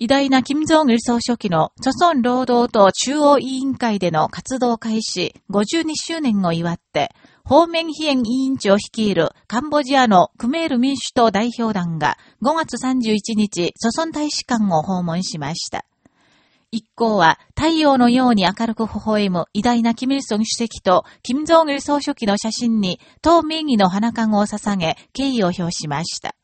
偉大な金正恩総書記の著村労働党中央委員会での活動開始52周年を祝って、方面非援委員長率いるカンボジアのクメール民主党代表団が5月31日、著村大使館を訪問しました。一行は太陽のように明るく微笑む偉大な金ム・イ主席と金正恩総書記の写真に党民義の花籠を捧げ敬意を表しました。